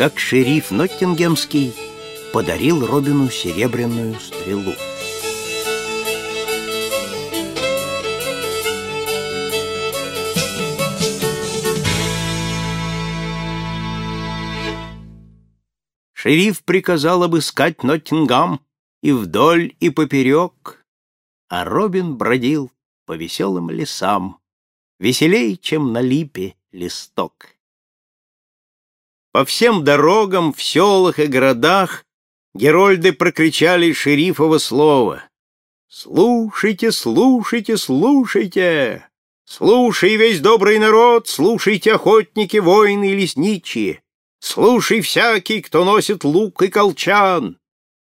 как шериф Ноттингемский подарил Робину серебряную стрелу. Шериф приказал обыскать Ноттингам и вдоль, и поперек, а Робин бродил по веселым лесам, веселей, чем на липе листок. По всем дорогам, в селах и городах герольды прокричали шерифово слово. «Слушайте, слушайте, слушайте! Слушай весь добрый народ, слушайте охотники, воины и лесничие! Слушай всякий, кто носит лук и колчан!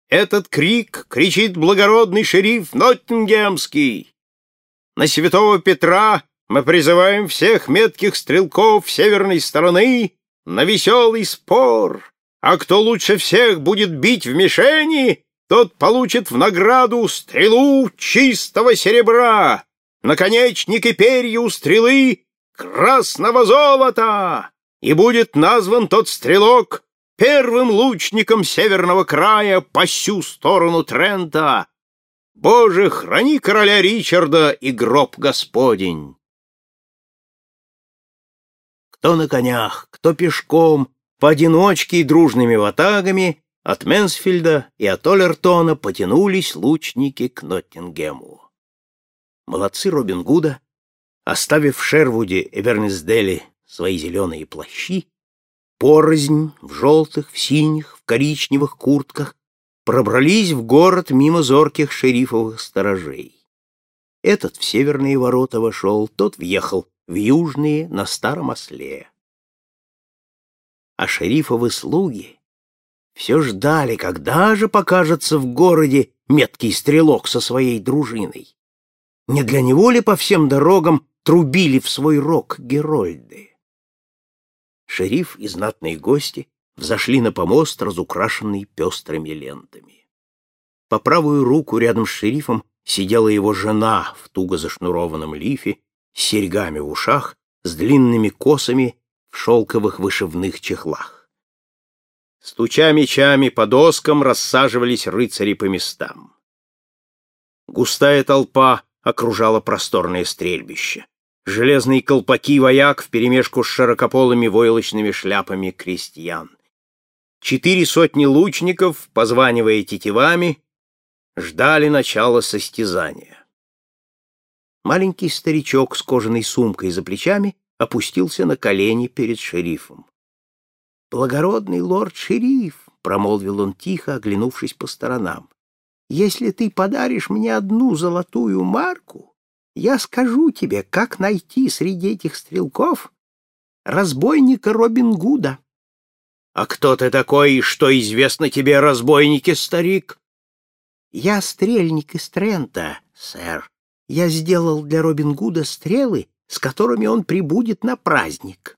Этот крик кричит благородный шериф Ноттингемский! На святого Петра мы призываем всех метких стрелков северной стороны на веселый спор, а кто лучше всех будет бить в мишени, тот получит в награду стрелу чистого серебра, наконечник и перья у стрелы красного золота, и будет назван тот стрелок первым лучником северного края по всю сторону Трента. Боже, храни короля Ричарда и гроб Господень! Кто на конях, кто пешком, поодиночке и дружными ватагами от Менсфильда и от Оллертона потянулись лучники к Ноттингему. Молодцы Робин Гуда, оставив в Шервуде и Вернесделе свои зеленые плащи, порознь в желтых, в синих, в коричневых куртках, пробрались в город мимо зорких шерифовых сторожей. Этот в северные ворота вошел, тот въехал в южные на старом осле. А шерифовы слуги все ждали, когда же покажется в городе меткий стрелок со своей дружиной. Не для него ли по всем дорогам трубили в свой рог герольды? Шериф и знатные гости взошли на помост, разукрашенный пестрыми лентами. По правую руку рядом с шерифом сидела его жена в туго зашнурованном лифе с серьгами в ушах, с длинными косами в шелковых вышивных чехлах. Стуча мечами по доскам рассаживались рыцари по местам. Густая толпа окружала просторное стрельбище. Железные колпаки вояк вперемешку с широкополыми войлочными шляпами крестьян. Четыре сотни лучников, позванивая тетивами, ждали начала состязания. Маленький старичок с кожаной сумкой за плечами опустился на колени перед шерифом. «Благородный лорд-шериф!» — промолвил он тихо, оглянувшись по сторонам. «Если ты подаришь мне одну золотую марку, я скажу тебе, как найти среди этих стрелков разбойника Робин Гуда». «А кто ты такой и что известно тебе, разбойнике, старик?» «Я стрельник из Трента, сэр», я сделал для Робин Гуда стрелы, с которыми он прибудет на праздник.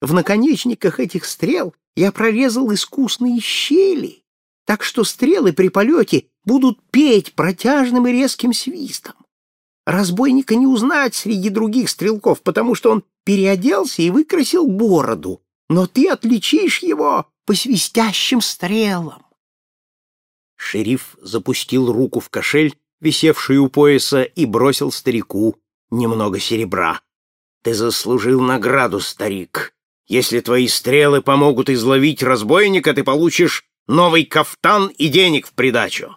В наконечниках этих стрел я прорезал искусные щели, так что стрелы при полете будут петь протяжным и резким свистом. Разбойника не узнать среди других стрелков, потому что он переоделся и выкрасил бороду, но ты отличишь его по свистящим стрелам. Шериф запустил руку в кошель висевший у пояса, и бросил старику немного серебра. «Ты заслужил награду, старик. Если твои стрелы помогут изловить разбойника, ты получишь новый кафтан и денег в придачу».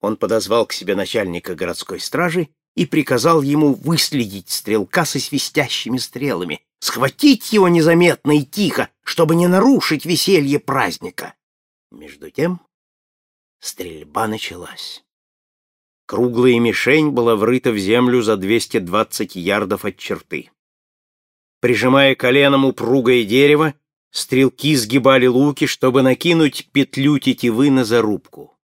Он подозвал к себе начальника городской стражи и приказал ему выследить стрелка со свистящими стрелами, схватить его незаметно и тихо, чтобы не нарушить веселье праздника. Между тем стрельба началась. Круглая мишень была врыта в землю за 220 ярдов от черты. Прижимая коленом упругое дерево, стрелки сгибали луки, чтобы накинуть петлю тетивы на зарубку.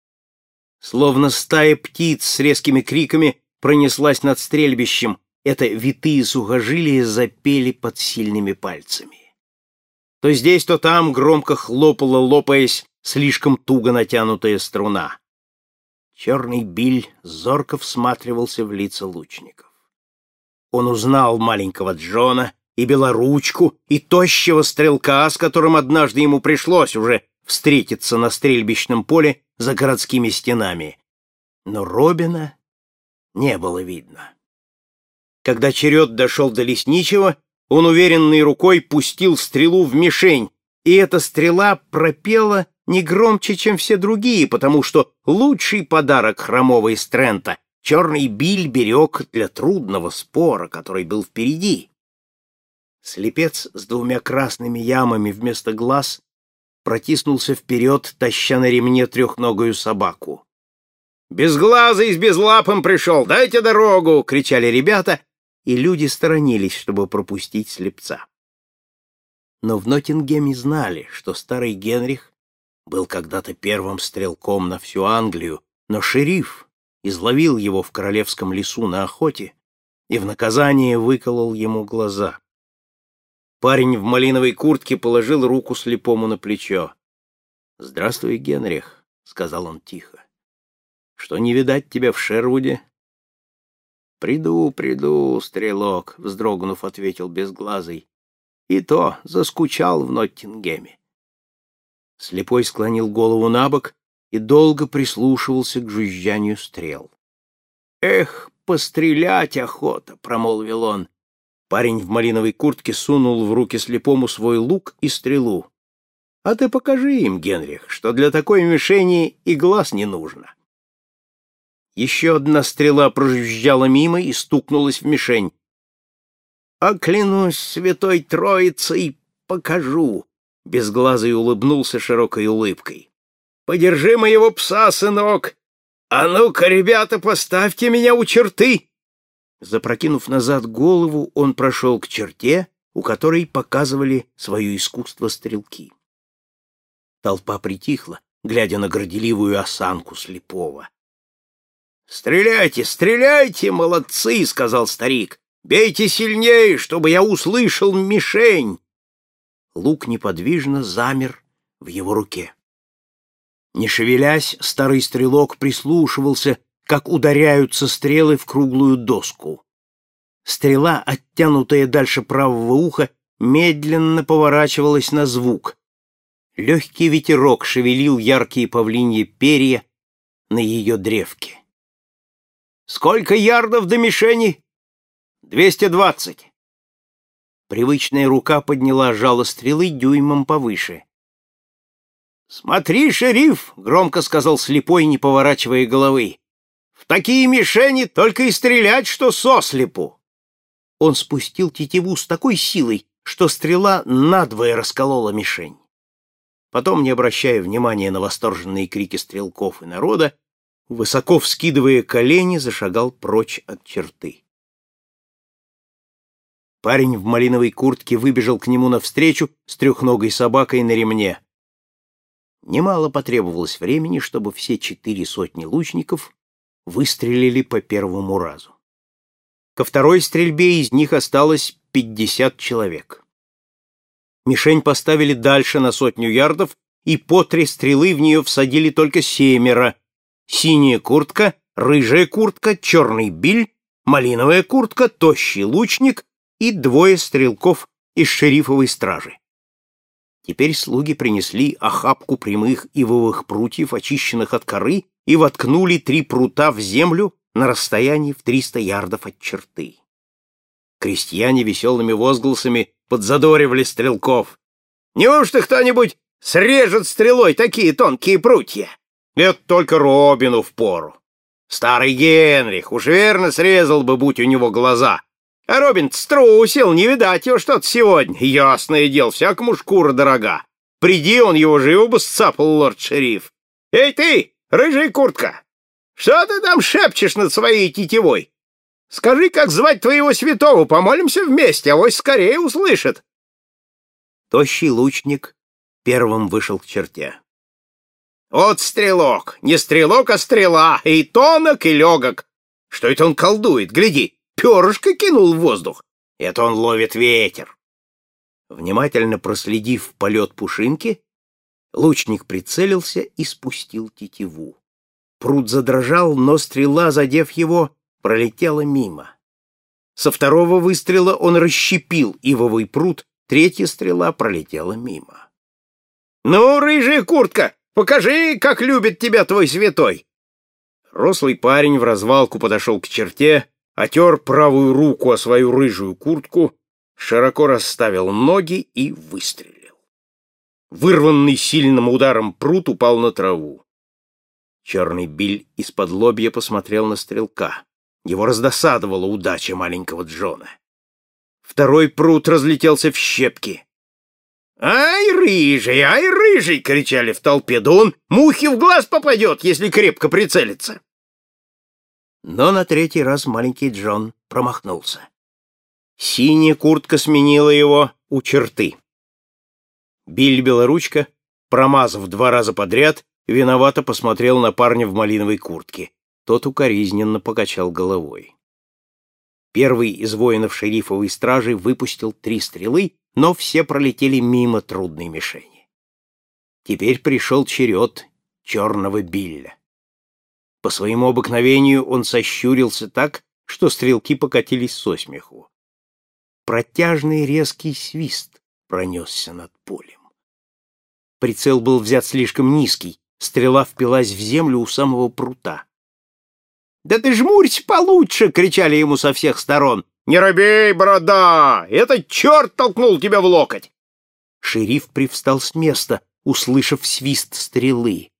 Словно стая птиц с резкими криками пронеслась над стрельбищем, это витые сухожилия запели под сильными пальцами. То здесь, то там громко хлопала, лопаясь, слишком туго натянутая струна. Черный Биль зорко всматривался в лица лучников. Он узнал маленького Джона, и белоручку, и тощего стрелка, с которым однажды ему пришлось уже встретиться на стрельбищном поле за городскими стенами. Но Робина не было видно. Когда черед дошел до лесничего, он уверенной рукой пустил стрелу в мишень, и эта стрела пропела не громче, чем все другие, потому что лучший подарок хромого из Трента черный биль берег для трудного спора, который был впереди. Слепец с двумя красными ямами вместо глаз протиснулся вперед, таща на ремне трехногую собаку. «Безглазый с безлапым пришел! Дайте дорогу!» — кричали ребята, и люди сторонились, чтобы пропустить слепца. Но в Ноттингеме знали, что старый Генрих был когда-то первым стрелком на всю Англию, но шериф изловил его в королевском лесу на охоте и в наказание выколол ему глаза. Парень в малиновой куртке положил руку слепому на плечо. «Здравствуй, Генрих», — сказал он тихо. «Что не видать тебя в Шервуде?» «Приду, приду, стрелок», — вздрогнув, ответил безглазый. «И то заскучал в Ноттингеме». Слепой склонил голову на бок и долго прислушивался к жужжанию стрел. «Эх, пострелять охота!» — промолвил он. Парень в малиновой куртке сунул в руки слепому свой лук и стрелу. «А ты покажи им, Генрих, что для такой мишени и глаз не нужно». Еще одна стрела прожужжала мимо и стукнулась в мишень. «А клянусь святой троицей, покажу!» Безглазый улыбнулся широкой улыбкой. «Подержи моего пса, сынок! А ну-ка, ребята, поставьте меня у черты!» Запрокинув назад голову, он прошел к черте, у которой показывали свое искусство стрелки. Толпа притихла, глядя на горделивую осанку слепого. «Стреляйте, стреляйте, молодцы!» — сказал старик. «Бейте сильнее, чтобы я услышал мишень!» Лук неподвижно замер в его руке. Не шевелясь, старый стрелок прислушивался как ударяются стрелы в круглую доску. Стрела, оттянутая дальше правого уха, медленно поворачивалась на звук. Легкий ветерок шевелил яркие павлиньи перья на ее древке. «Сколько ярдов до мишени?» «Двести двадцать». Привычная рука подняла жало стрелы дюймом повыше. «Смотри, шериф!» — громко сказал слепой, не поворачивая головы. В такие мишени только и стрелять, что сослепу. Он спустил тетиву с такой силой, что стрела надвое расколола мишень. Потом, не обращая внимания на восторженные крики стрелков и народа, высоко вскидывая колени, зашагал прочь от черты. Парень в малиновой куртке выбежал к нему навстречу с трехногой собакой на ремне. Немало потребовалось времени, чтобы все четыре сотни лучников выстрелили по первому разу. Ко второй стрельбе из них осталось 50 человек. Мишень поставили дальше на сотню ярдов, и по три стрелы в нее всадили только семеро. Синяя куртка, рыжая куртка, черный биль, малиновая куртка, тощий лучник и двое стрелков из шерифовой стражи. Теперь слуги принесли охапку прямых ивовых прутьев, очищенных от коры, и воткнули три прута в землю на расстоянии в триста ярдов от черты. Крестьяне веселыми возгласами подзадоривали стрелков. «Неужто кто-нибудь срежет стрелой такие тонкие прутья? Это только Робину в пору. Старый Генрих уж верно срезал бы, будь у него глаза, а Робин струсил, не видать его что-то сегодня. Ясное дело, всякому шкура дорога. Приди, он его живо бы сцапал, лорд-шериф. Эй ты, рыжая куртка, что ты там шепчешь над своей тетевой? Скажи, как звать твоего святого, помолимся вместе, а вось скорее услышит. Тощий лучник первым вышел к черте. Вот стрелок, не стрелок, а стрела, и тонок, и легок. Что это он колдует, гляди, перышко кинул в воздух. Это он ловит ветер. Внимательно проследив полет пушинки, лучник прицелился и спустил тетиву. Пруд задрожал, но стрела, задев его, пролетела мимо. Со второго выстрела он расщепил ивовый пруд, третья стрела пролетела мимо. «Ну, рыжая куртка, покажи, как любит тебя твой святой!» Рослый парень в развалку подошел к черте, отер правую руку о свою рыжую куртку, широко расставил ноги и выстрелил. Вырванный сильным ударом пруд упал на траву. Черный Биль из-под лобья посмотрел на стрелка. Его раздосадовала удача маленького Джона. Второй пруд разлетелся в щепки. «Ай, рыжий, ай, рыжий!» — кричали в толпе. «Да он мухи в глаз попадет, если крепко прицелится!» Но на третий раз маленький Джон промахнулся. Синяя куртка сменила его у черты. Биль Белоручка, промазав два раза подряд, виновато посмотрел на парня в малиновой куртке. Тот укоризненно покачал головой. Первый из воинов шерифовой стражи выпустил три стрелы, но все пролетели мимо трудной мишени. Теперь пришел черед черного Билля. По своему обыкновению он сощурился так, что стрелки покатились со смеху. Протяжный резкий свист пронесся над полем. Прицел был взят слишком низкий, стрела впилась в землю у самого прута. «Да ты жмурься получше!» — кричали ему со всех сторон. «Не робей, борода! Этот черт толкнул тебя в локоть!» Шериф привстал с места, услышав свист стрелы.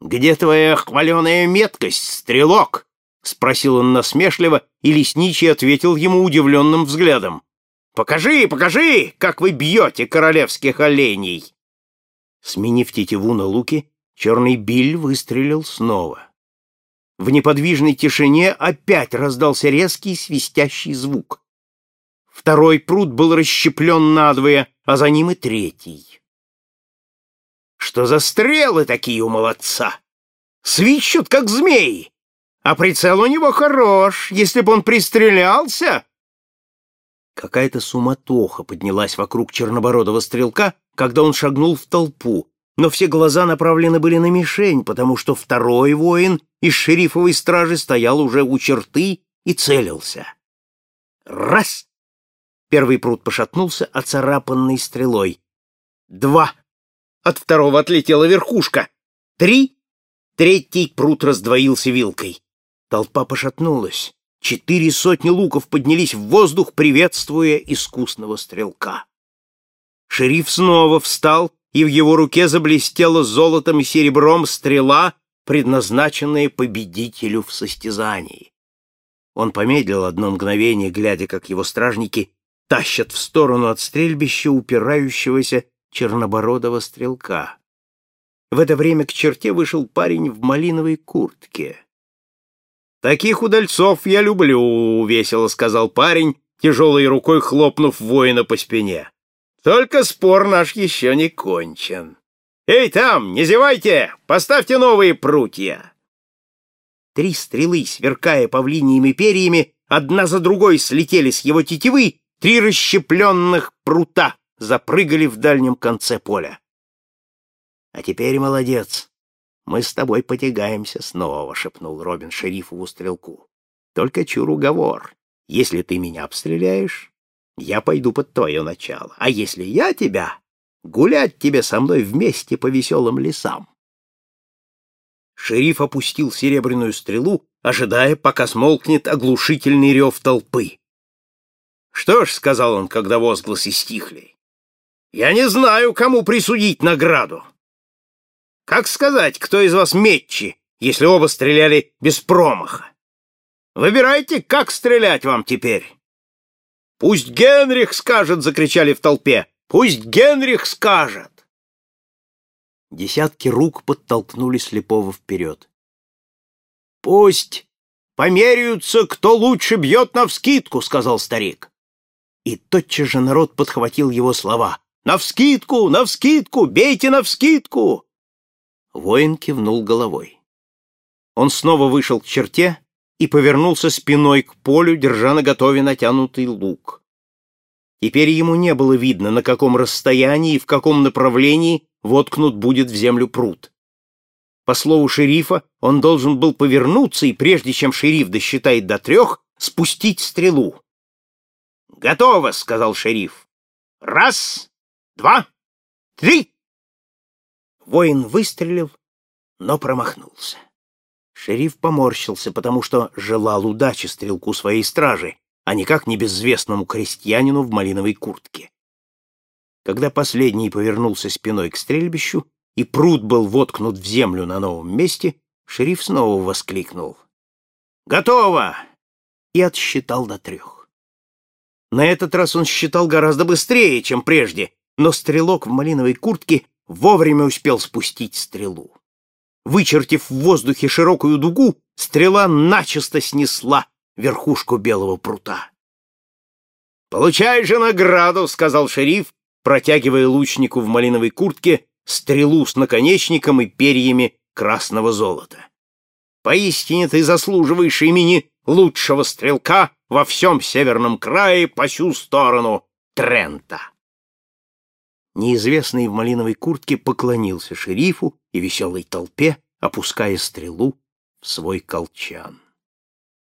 «Где твоя хваленая меткость, стрелок?» — спросил он насмешливо, и лесничий ответил ему удивленным взглядом. «Покажи, покажи, как вы бьете королевских оленей!» Сменив тетиву на луки, черный Биль выстрелил снова. В неподвижной тишине опять раздался резкий свистящий звук. Второй пруд был расщеплен надвое, а за ним и третий. Что за стрелы такие у молодца? Свищут, как змеи. А прицел у него хорош, если бы он пристрелялся. Какая-то суматоха поднялась вокруг чернобородого стрелка, когда он шагнул в толпу, но все глаза направлены были на мишень, потому что второй воин из шерифовой стражи стоял уже у черты и целился. Раз! Первый пруд пошатнулся, оцарапанный стрелой. Два! От второго отлетела верхушка. Три! Третий пруд раздвоился вилкой. Толпа пошатнулась. Четыре сотни луков поднялись в воздух, приветствуя искусного стрелка. Шериф снова встал и в его руке заблестела золотом и серебром стрела, предназначенная победителю в состязании. Он помедлил одно мгновение, глядя, как его стражники тащат в сторону от стрельбища упирающегося чернобородого стрелка. В это время к черте вышел парень в малиновой куртке. «Таких удальцов я люблю», — весело сказал парень, тяжелой рукой хлопнув воина по спине. Только спор наш еще не кончен. Эй, там, не зевайте! Поставьте новые прутья!» Три стрелы, сверкая павлиньими перьями, одна за другой слетели с его тетивы, три расщепленных прута запрыгали в дальнем конце поля. «А теперь, молодец, мы с тобой потягаемся снова», — шепнул Робин шерифу стрелку. «Только чур уговор. Если ты меня обстреляешь, я пойду под твое начало. А если я тебя, гулять тебе со мной вместе по веселым лесам. Шериф опустил серебряную стрелу, ожидая, пока смолкнет оглушительный рев толпы. «Что ж», — сказал он, когда возгласы стихли, — «я не знаю, кому присудить награду. Как сказать, кто из вас метчи, если оба стреляли без промаха? Выбирайте, как стрелять вам теперь». «Пусть Генрих скажет!» — закричали в толпе. «Пусть Генрих скажет!» Десятки рук подтолкнули слепого вперед. «Пусть померяются, кто лучше бьет навскидку!» — сказал старик. И тотчас же народ подхватил его слова. «Навскидку! Навскидку! Бейте навскидку!» Воин кивнул головой. Он снова вышел к черте и повернулся спиной к полю, держа на готове натянутый лук. Теперь ему не было видно, на каком расстоянии и в каком направлении воткнут будет в землю пруд. По слову шерифа, он должен был повернуться, и прежде чем шериф досчитает до трех, спустить стрелу. «Готово!» — сказал шериф. «Раз, два, три!» Воин выстрелил, но промахнулся. Шериф поморщился, потому что желал удачи стрелку своей стражи, а никак не безвестному крестьянину в малиновой куртке. Когда последний повернулся спиной к стрельбищу, и пруд был воткнут в землю на новом месте, шериф снова воскликнул. «Готово!» и отсчитал до трех. На этот раз он считал гораздо быстрее, чем прежде, но стрелок в малиновой куртке вовремя успел спустить стрелу. Вычертив в воздухе широкую дугу, стрела начисто снесла верхушку белого прута. «Получай же награду!» — сказал шериф, протягивая лучнику в малиновой куртке стрелу с наконечником и перьями красного золота. «Поистине ты заслуживаешь имени лучшего стрелка во всем северном крае по всю сторону Трента». Неизвестный в малиновой куртке поклонился шерифу и веселой толпе, опуская стрелу в свой колчан.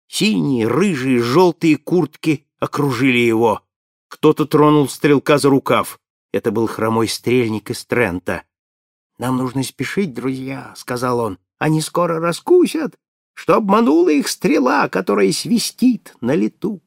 Синие, рыжие, желтые куртки окружили его. Кто-то тронул стрелка за рукав. Это был хромой стрельник из Трента. «Нам нужно спешить, друзья», — сказал он. «Они скоро раскусят, что обманула их стрела, которая свистит на лету».